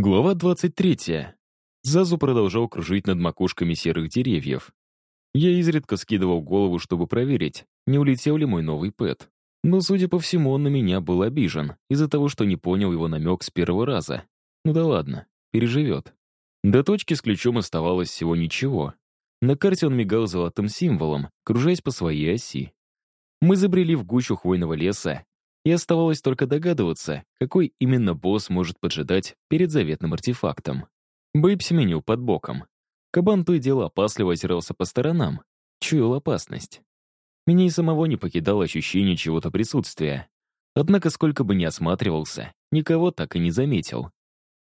Глава 23. Зазу продолжал кружить над макушками серых деревьев. Я изредка скидывал голову, чтобы проверить, не улетел ли мой новый пэт. Но, судя по всему, он на меня был обижен из-за того, что не понял его намек с первого раза. Ну да ладно, переживет. До точки с ключом оставалось всего ничего. На карте он мигал золотым символом, кружаясь по своей оси. Мы забрели в гущу хвойного леса, и оставалось только догадываться, какой именно босс может поджидать перед заветным артефактом. Бэйб семенил под боком. Кабан то и дело опасливо озирался по сторонам, чуял опасность. Меня и самого не покидало ощущение чего-то присутствия. Однако, сколько бы ни осматривался, никого так и не заметил.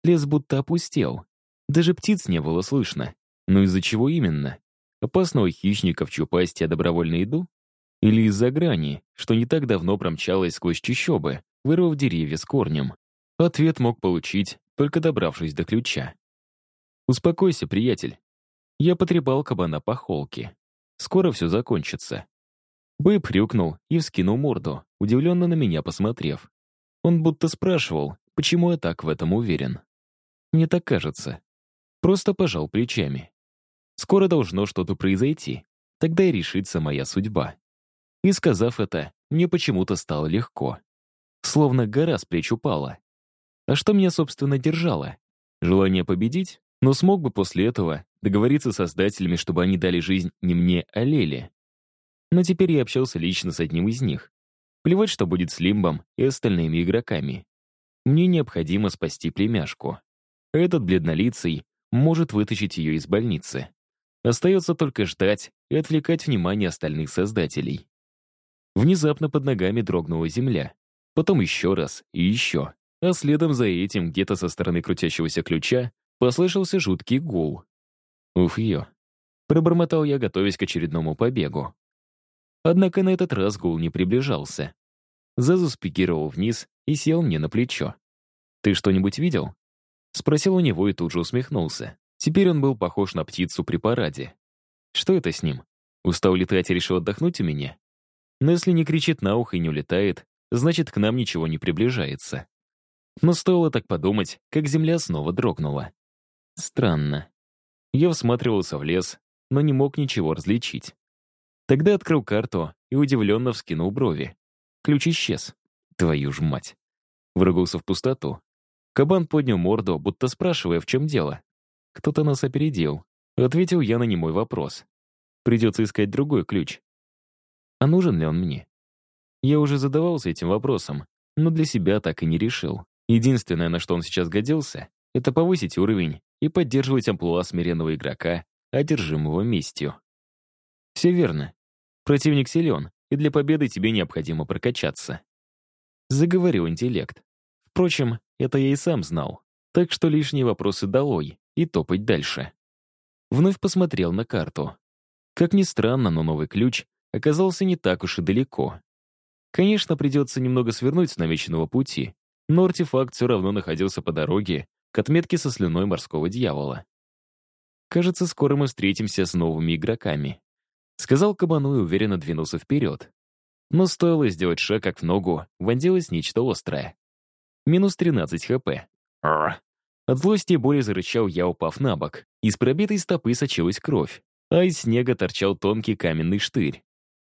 Лес будто опустел. Даже птиц не было слышно. Но из-за чего именно? Опасного хищника, в чью пасть я добровольно иду? Или из-за грани, что не так давно промчалась сквозь чащобы, вырвав деревья с корнем? Ответ мог получить, только добравшись до ключа. «Успокойся, приятель». Я потрепал кабана по холке. Скоро все закончится. Бэб хрюкнул и вскинул морду, удивленно на меня посмотрев. Он будто спрашивал, почему я так в этом уверен. Мне так кажется. Просто пожал плечами. Скоро должно что-то произойти. Тогда и решится моя судьба. И сказав это, мне почему-то стало легко. Словно гора с плеч упала. А что меня, собственно, держало? Желание победить? Но смог бы после этого договориться с создателями, чтобы они дали жизнь не мне, а Леле. Но теперь я общался лично с одним из них. Плевать, что будет с Лимбом и остальными игроками. Мне необходимо спасти племяшку. Этот бледнолицый может вытащить ее из больницы. Остается только ждать и отвлекать внимание остальных создателей. Внезапно под ногами дрогнула земля. Потом еще раз и еще. А следом за этим, где-то со стороны крутящегося ключа, Послышался жуткий гул. Уф, ее. Пробормотал я, готовясь к очередному побегу. Однако на этот раз гул не приближался. Зазу спикировал вниз и сел мне на плечо. «Ты что-нибудь видел?» Спросил у него и тут же усмехнулся. Теперь он был похож на птицу при параде. «Что это с ним? Устал летать и решил отдохнуть у меня?» Но если не кричит на ухо и не улетает, значит, к нам ничего не приближается. Но стоило так подумать, как земля снова дрогнула. Странно. Я всматривался в лес, но не мог ничего различить. Тогда открыл карту и удивленно вскинул брови. Ключ исчез. Твою ж мать. Врыгался в пустоту. Кабан поднял морду, будто спрашивая, в чем дело. Кто-то нас опередил. Ответил я на немой вопрос. Придется искать другой ключ. А нужен ли он мне? Я уже задавался этим вопросом, но для себя так и не решил. Единственное, на что он сейчас годился, это повысить уровень и поддерживать амплуа смиренного игрока, одержимого местью. Все верно. Противник силен, и для победы тебе необходимо прокачаться. Заговорил интеллект. Впрочем, это я и сам знал, так что лишние вопросы долой и топать дальше. Вновь посмотрел на карту. Как ни странно, но новый ключ оказался не так уж и далеко. Конечно, придется немного свернуть с намеченного пути, но артефакт все равно находился по дороге, к отметке со слюной морского дьявола. «Кажется, скоро мы встретимся с новыми игроками», сказал кабану и уверенно двинулся вперед. Но стоило сделать шаг, как в ногу, вонзилось нечто острое. Минус 13 хп. Рр. От злости и боли зарычал я, упав на бок. Из пробитой стопы сочилась кровь, а из снега торчал тонкий каменный штырь.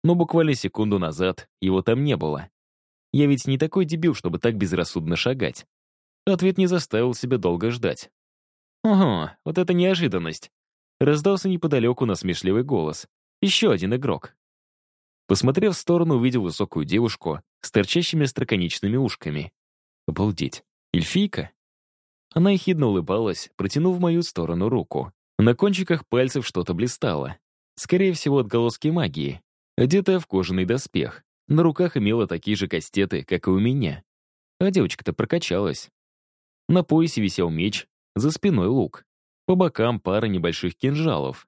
Но буквально секунду назад его там не было. Я ведь не такой дебил, чтобы так безрассудно шагать. Ответ не заставил себя долго ждать. «Ого, вот это неожиданность!» Раздался неподалеку насмешливый голос. «Еще один игрок». Посмотрев в сторону, увидел высокую девушку с торчащими остроконечными ушками. Обалдеть. Эльфийка? Она ехидно улыбалась, протянув в мою сторону руку. На кончиках пальцев что-то блистало. Скорее всего, отголоски магии. Одетая в кожаный доспех. На руках имела такие же кастеты, как и у меня. А девочка-то прокачалась. На поясе висел меч, за спиной лук. По бокам пара небольших кинжалов.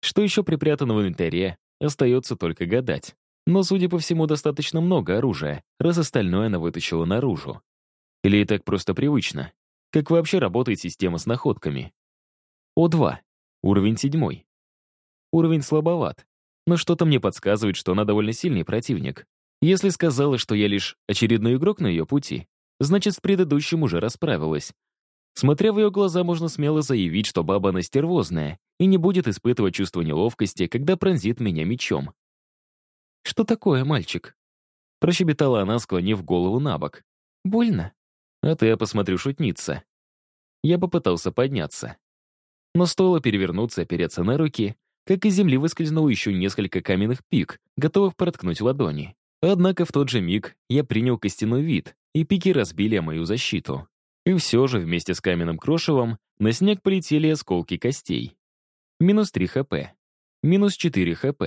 Что еще припрятано в инвентаре, остается только гадать. Но, судя по всему, достаточно много оружия, раз остальное она вытащила наружу. Или и так просто привычно? Как вообще работает система с находками? О2. Уровень седьмой. Уровень слабоват. Но что-то мне подсказывает, что она довольно сильный противник. Если сказала, что я лишь очередной игрок на ее пути, значит, с предыдущим уже расправилась. Смотря в ее глаза, можно смело заявить, что баба она стервозная и не будет испытывать чувство неловкости, когда пронзит меня мечом. «Что такое, мальчик?» Прощебетала она, склонив голову на бок. «Больно?» «А ты, я посмотрю, шутница». Я попытался подняться. Но стоило перевернуться опереться на руки, как из земли выскользнуло еще несколько каменных пик, готовых проткнуть ладони. Однако в тот же миг я принял костяной вид, и пики разбили мою защиту. И все же вместе с каменным крошевом на снег полетели осколки костей. Минус 3 хп. Минус 4 хп.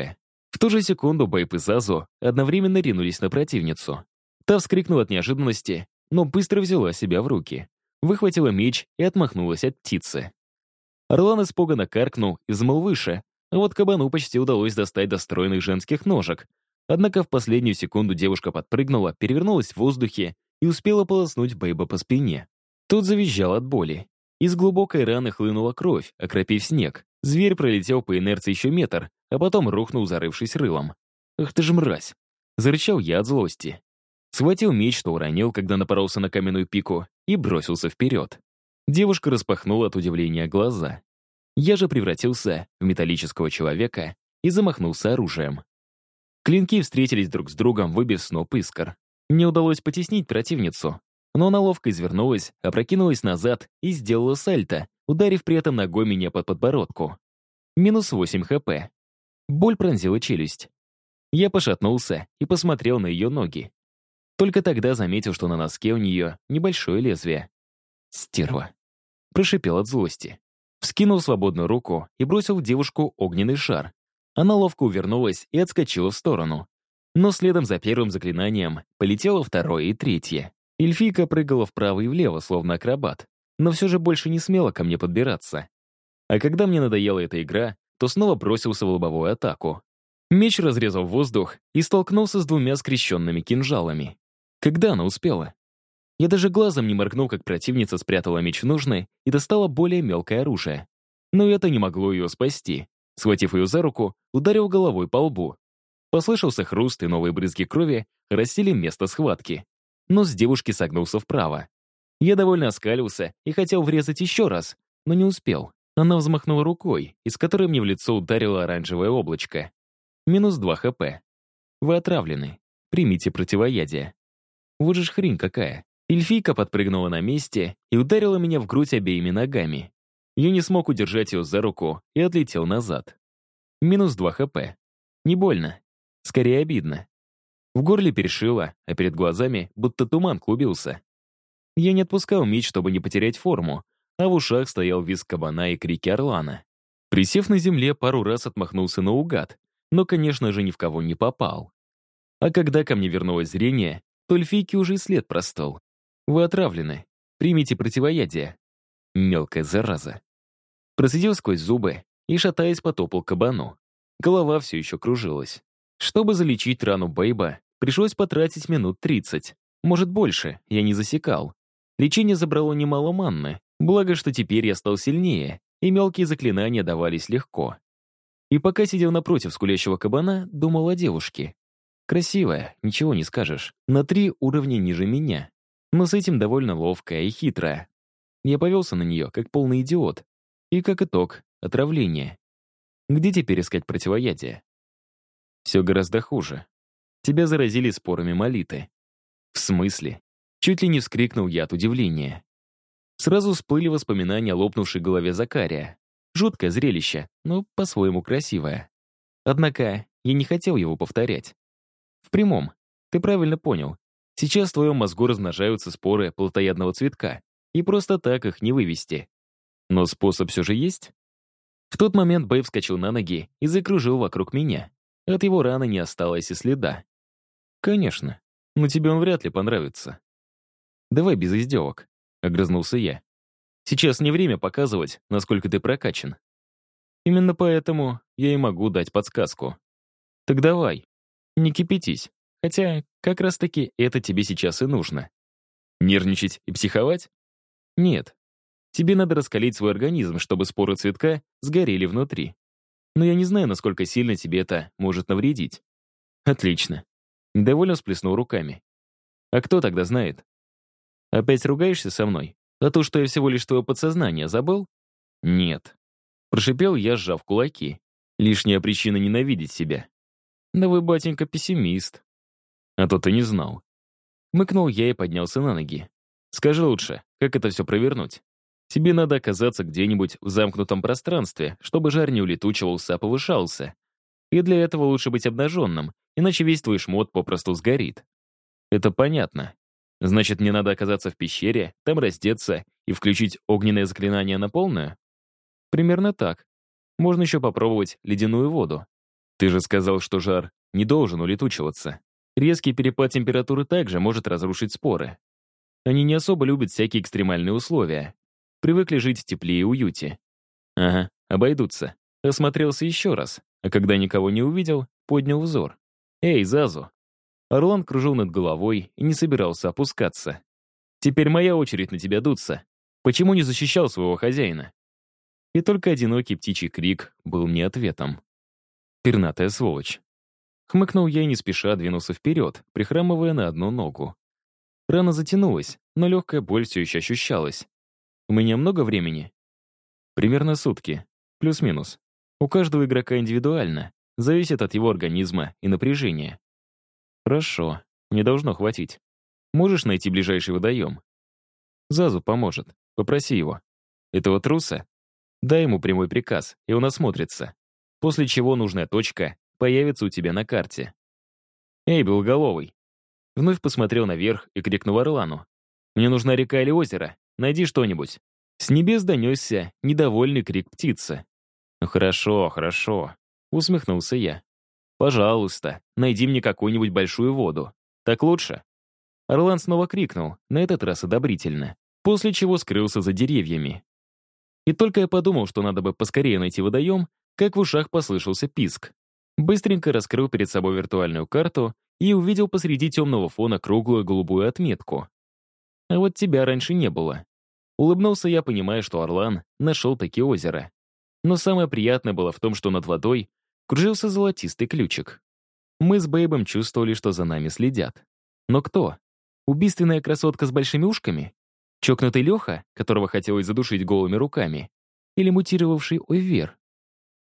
В ту же секунду Бэйп и Зазу одновременно ринулись на противницу. Та вскрикнула от неожиданности, но быстро взяла себя в руки. Выхватила меч и отмахнулась от птицы. Орлан испуганно каркнул и взмыл выше, а вот кабану почти удалось достать до стройных женских ножек. Однако в последнюю секунду девушка подпрыгнула, перевернулась в воздухе и успела полоснуть Бэйба по спине. Тот завизжал от боли. Из глубокой раны хлынула кровь, окропив снег. Зверь пролетел по инерции еще метр, а потом рухнул, зарывшись рылом. «Ах ты ж мразь!» Зарычал я от злости. Схватил меч, что уронил, когда напоролся на каменную пику, и бросился вперед. Девушка распахнула от удивления глаза. Я же превратился в металлического человека и замахнулся оружием. Клинки встретились друг с другом, выбив сноп искр. Мне удалось потеснить противницу, но она ловко извернулась, опрокинулась назад и сделала сальто, ударив при этом ногой меня под подбородку. Минус 8 хп. Боль пронзила челюсть. Я пошатнулся и посмотрел на ее ноги. Только тогда заметил, что на носке у нее небольшое лезвие. Стерва. Прошипел от злости. Вскинул свободную руку и бросил в девушку огненный шар. Она ловко увернулась и отскочила в сторону. Но следом за первым заклинанием полетело второе и третье. Эльфийка прыгала вправо и влево, словно акробат, но все же больше не смела ко мне подбираться. А когда мне надоела эта игра, то снова бросился в лобовую атаку. Меч разрезал воздух и столкнулся с двумя скрещенными кинжалами. Когда она успела? Я даже глазом не моргнул, как противница спрятала меч в ножны и достала более мелкое оружие. Но это не могло ее спасти. Схватив ее за руку, ударил головой по лбу. Послышался хруст, и новые брызги крови растили место схватки. Нос девушки согнулся вправо. Я довольно оскалился и хотел врезать еще раз, но не успел. Она взмахнула рукой, из которой мне в лицо ударило оранжевое облачко. Минус 2 хп. Вы отравлены. Примите противоядие. Вот же хрень какая. Эльфийка подпрыгнула на месте и ударила меня в грудь обеими ногами. Я не смог удержать ее за руку и отлетел назад. Минус 2 хп. Не больно. Скорее обидно. В горле перешило, а перед глазами будто туман клубился. Я не отпускал меч, чтобы не потерять форму, а в ушах стоял визг кабана и крики орлана. Присев на земле, пару раз отмахнулся наугад, но, конечно же, ни в кого не попал. А когда ко мне вернулось зрение, то эльфийки уже и след простыл. Вы отравлены. Примите противоядие. Мелкая зараза. Процедил сквозь зубы и, шатаясь, потопал кабану. Голова все еще кружилась. Чтобы залечить рану Бейба, Пришлось потратить минут 30. Может, больше, я не засекал. Лечение забрало немало манны, благо, что теперь я стал сильнее, и мелкие заклинания давались легко. И пока сидел напротив скулящего кабана, думал о девушке. Красивая, ничего не скажешь, на три уровня ниже меня. Но с этим довольно ловкая и хитрая. Я повелся на нее, как полный идиот. И как итог, отравление. Где теперь искать противоядие? Все гораздо хуже. Тебя заразили спорами молиты. В смысле? Чуть ли не вскрикнул я от удивления. Сразу всплыли воспоминания о лопнувшей голове Закария. Жуткое зрелище, но по-своему красивое. Однако я не хотел его повторять. В прямом. Ты правильно понял. Сейчас в твоем мозгу размножаются споры плотоядного цветка, и просто так их не вывести. Но способ все же есть? В тот момент Бэй вскочил на ноги и закружил вокруг меня. От его раны не осталось и следа. «Конечно. Но тебе он вряд ли понравится». «Давай без издевок», — огрызнулся я. «Сейчас не время показывать, насколько ты прокачан. Именно поэтому я и могу дать подсказку. Так давай, не кипятись. Хотя как раз-таки это тебе сейчас и нужно. Нервничать и психовать? Нет. Тебе надо раскалить свой организм, чтобы споры цветка сгорели внутри. Но я не знаю, насколько сильно тебе это может навредить. Отлично. Недовольно сплеснул руками. «А кто тогда знает?» «Опять ругаешься со мной?» А то, что я всего лишь твое подсознание забыл? Нет. Прошипел я, сжав кулаки. Лишняя причина ненавидеть себя. Да вы, батенька, пессимист. А то ты не знал. Мыкнул я и поднялся на ноги. Скажи лучше, как это все провернуть? Тебе надо оказаться где-нибудь в замкнутом пространстве, чтобы жар не улетучивался, а повышался. И для этого лучше быть обнаженным, иначе весь твой шмот попросту сгорит. Это понятно. Значит, мне надо оказаться в пещере, там раздеться и включить огненное заклинание на полную? Примерно так. Можно еще попробовать ледяную воду. Ты же сказал, что жар не должен улетучиваться. Резкий перепад температуры также может разрушить споры. Они не особо любят всякие экстремальные условия. Привыкли жить в тепле и уюте. Ага, обойдутся. Осмотрелся еще раз, а когда никого не увидел, поднял взор. «Эй, Зазу!» Орлан кружил над головой и не собирался опускаться. «Теперь моя очередь на тебя дуться. Почему не защищал своего хозяина?» И только одинокий птичий крик был мне ответом. Пернатая сволочь. Хмыкнул я и не спеша двинулся вперед, прихрамывая на одну ногу. Рана затянулась, но легкая боль все еще ощущалась. У меня много времени? Примерно сутки. Плюс-минус. У каждого игрока индивидуально. Зависит от его организма и напряжения. Хорошо. Не должно хватить. Можешь найти ближайший водоем? Зазу поможет. Попроси его. Этого труса? Дай ему прямой приказ, и он осмотрится. После чего нужная точка появится у тебя на карте. «Эй, белоголовый!» Вновь посмотрел наверх и крикнул Орлану. «Мне нужна река или озеро. Найди что-нибудь». С небес донесся недовольный крик птицы. «Ну хорошо, хорошо», — усмехнулся я. «Пожалуйста, найди мне какую-нибудь большую воду. Так лучше?» Орлан снова крикнул, на этот раз одобрительно, после чего скрылся за деревьями. И только я подумал, что надо бы поскорее найти водоем, как в ушах послышался писк. Быстренько раскрыл перед собой виртуальную карту и увидел посреди темного фона круглую голубую отметку. А вот тебя раньше не было. Улыбнулся я, понимая, что Орлан нашел такие озера. Но самое приятное было в том, что над водой кружился золотистый ключик. Мы с Бэйбом чувствовали, что за нами следят. Но кто? Убийственная красотка с большими ушками? Чокнутый Леха, которого хотелось задушить голыми руками? Или мутировавший Ойвер?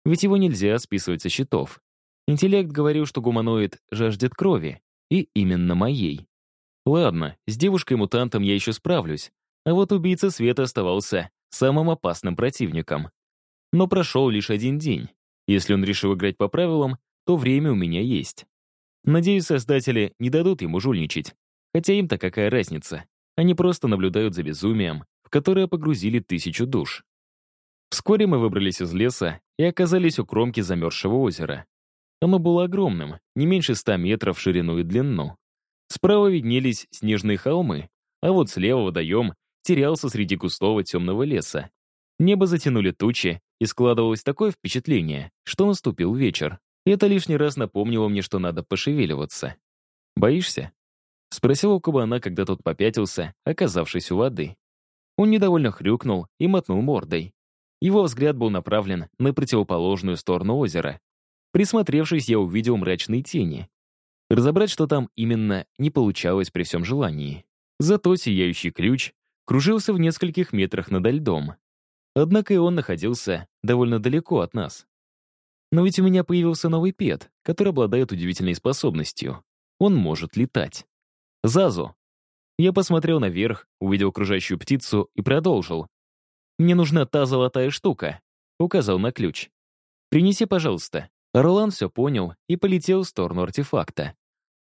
Ведь его нельзя списывать со счетов. Интеллект говорил, что гуманоид жаждет крови, и именно моей. Ладно, с девушкой-мутантом я еще справлюсь, а вот убийца Света оставался самым опасным противником. Но прошел лишь один день. Если он решил играть по правилам, то время у меня есть. Надеюсь, создатели не дадут ему жульничать. Хотя им-то какая разница. Они просто наблюдают за безумием, в которое погрузили тысячу душ. Вскоре мы выбрались из леса и оказались у кромки замерзшего озера. Оно было огромным, не меньше ста метров в ширину и длину. Справа виднелись снежные холмы, а вот слева водоем терялся среди густого темного леса. Небо затянули тучи, и складывалось такое впечатление, что наступил вечер. Это лишний раз напомнило мне, что надо пошевеливаться. «Боишься?» — спросил у кабана, когда тот попятился, оказавшись у воды. Он недовольно хрюкнул и мотнул мордой. Его взгляд был направлен на противоположную сторону озера. Присмотревшись, я увидел мрачные тени. Разобрать, что там именно, не получалось при всем желании. Зато сияющий ключ кружился в нескольких метрах над льдом. Однако и он находился довольно далеко от нас. Но ведь у меня появился новый пет, который обладает удивительной способностью. Он может летать. Зазу. Я посмотрел наверх, увидел окружающую птицу и продолжил. «Мне нужна та золотая штука», — указал на ключ. «Принеси, пожалуйста». Орлан все понял и полетел в сторону артефакта.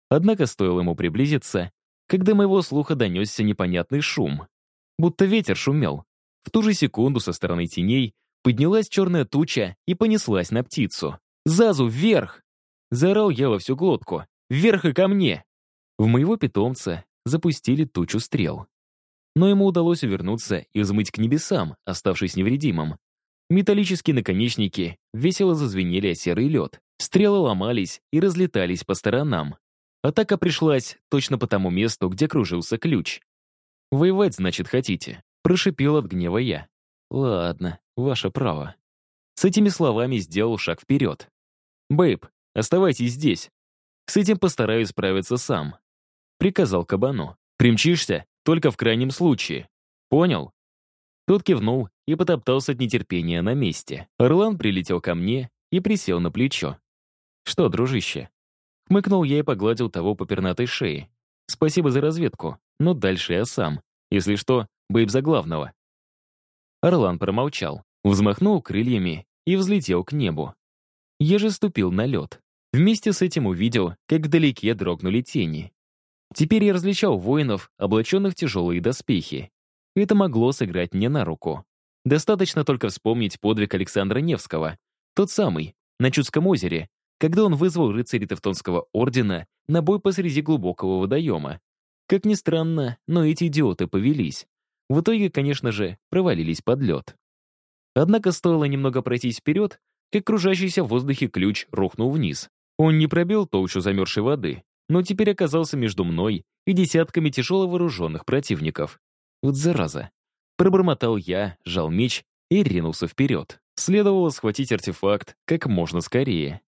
Однако стоило ему приблизиться, когда моего слуха донесся непонятный шум будто ветер шумел. В ту же секунду со стороны теней поднялась черная туча и понеслась на птицу. «Зазу, вверх!» Заорал я во всю глотку. «Вверх и ко мне!» В моего питомца запустили тучу стрел. Но ему удалось увернуться и взмыть к небесам, оставшись невредимым. Металлические наконечники весело зазвенели о серый лед. Стрелы ломались и разлетались по сторонам. Атака пришлась точно по тому месту, где кружился ключ. «Воевать, значит, хотите?» Прошипел от гнева я. «Ладно, ваше право». С этими словами сделал шаг вперед. «Бэйб, оставайтесь здесь. С этим постараюсь справиться сам», — приказал кабану. «Примчишься только в крайнем случае. Понял?» Тот кивнул и потоптался от нетерпения на месте. Орлан прилетел ко мне и присел на плечо. «Что, дружище?» Хмыкнул я и погладил того по пернатой шее. «Спасибо за разведку, но дальше я сам. Если что, бейб за главного». Орлан промолчал, взмахнул крыльями и взлетел к небу. Я же ступил на лед. Вместе с этим увидел, как вдалеке дрогнули тени. Теперь я различал воинов, облаченных в тяжелые доспехи. Это могло сыграть мне на руку. Достаточно только вспомнить подвиг Александра Невского, тот самый, на Чудском озере, когда он вызвал рыцарей Тевтонского ордена на бой посреди глубокого водоема. Как ни странно, но эти идиоты повелись. В итоге, конечно же, провалились под лед. Однако стоило немного пройтись вперед, как кружащийся в воздухе ключ рухнул вниз. Он не пробил толщу замерзшей воды, но теперь оказался между мной и десятками тяжело вооруженных противников. Вот зараза. Пробормотал я, жал меч и ринулся вперед. Следовало схватить артефакт как можно скорее.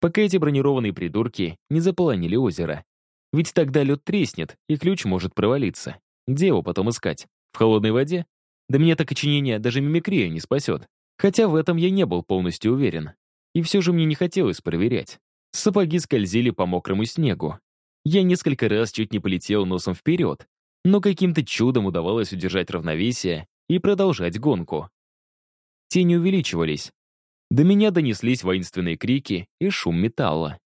Пока эти бронированные придурки не заполонили озеро. Ведь тогда лед треснет, и ключ может провалиться. Где его потом искать? В холодной воде? Да меня так очинение даже мимикрия не спасет. Хотя в этом я не был полностью уверен. И все же мне не хотелось проверять. Сапоги скользили по мокрому снегу. Я несколько раз чуть не полетел носом вперед, но каким-то чудом удавалось удержать равновесие и продолжать гонку. Тени увеличивались. До меня донеслись воинственные крики и шум металла.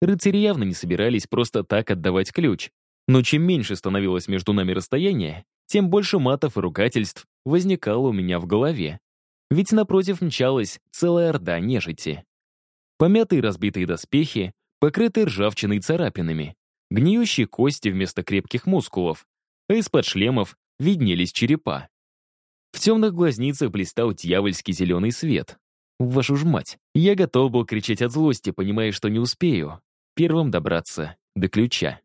Рыцари явно не собирались просто так отдавать ключ. Но чем меньше становилось между нами расстояние, тем больше матов и ругательств возникало у меня в голове. Ведь напротив мчалась целая орда нежити. Помятые разбитые доспехи, покрытые ржавчиной царапинами, гниющие кости вместо крепких мускулов, а из-под шлемов виднелись черепа. В темных глазницах блистал дьявольский зеленый свет. Вашу ж мать, я готов был кричать от злости, понимая, что не успею первым добраться до ключа.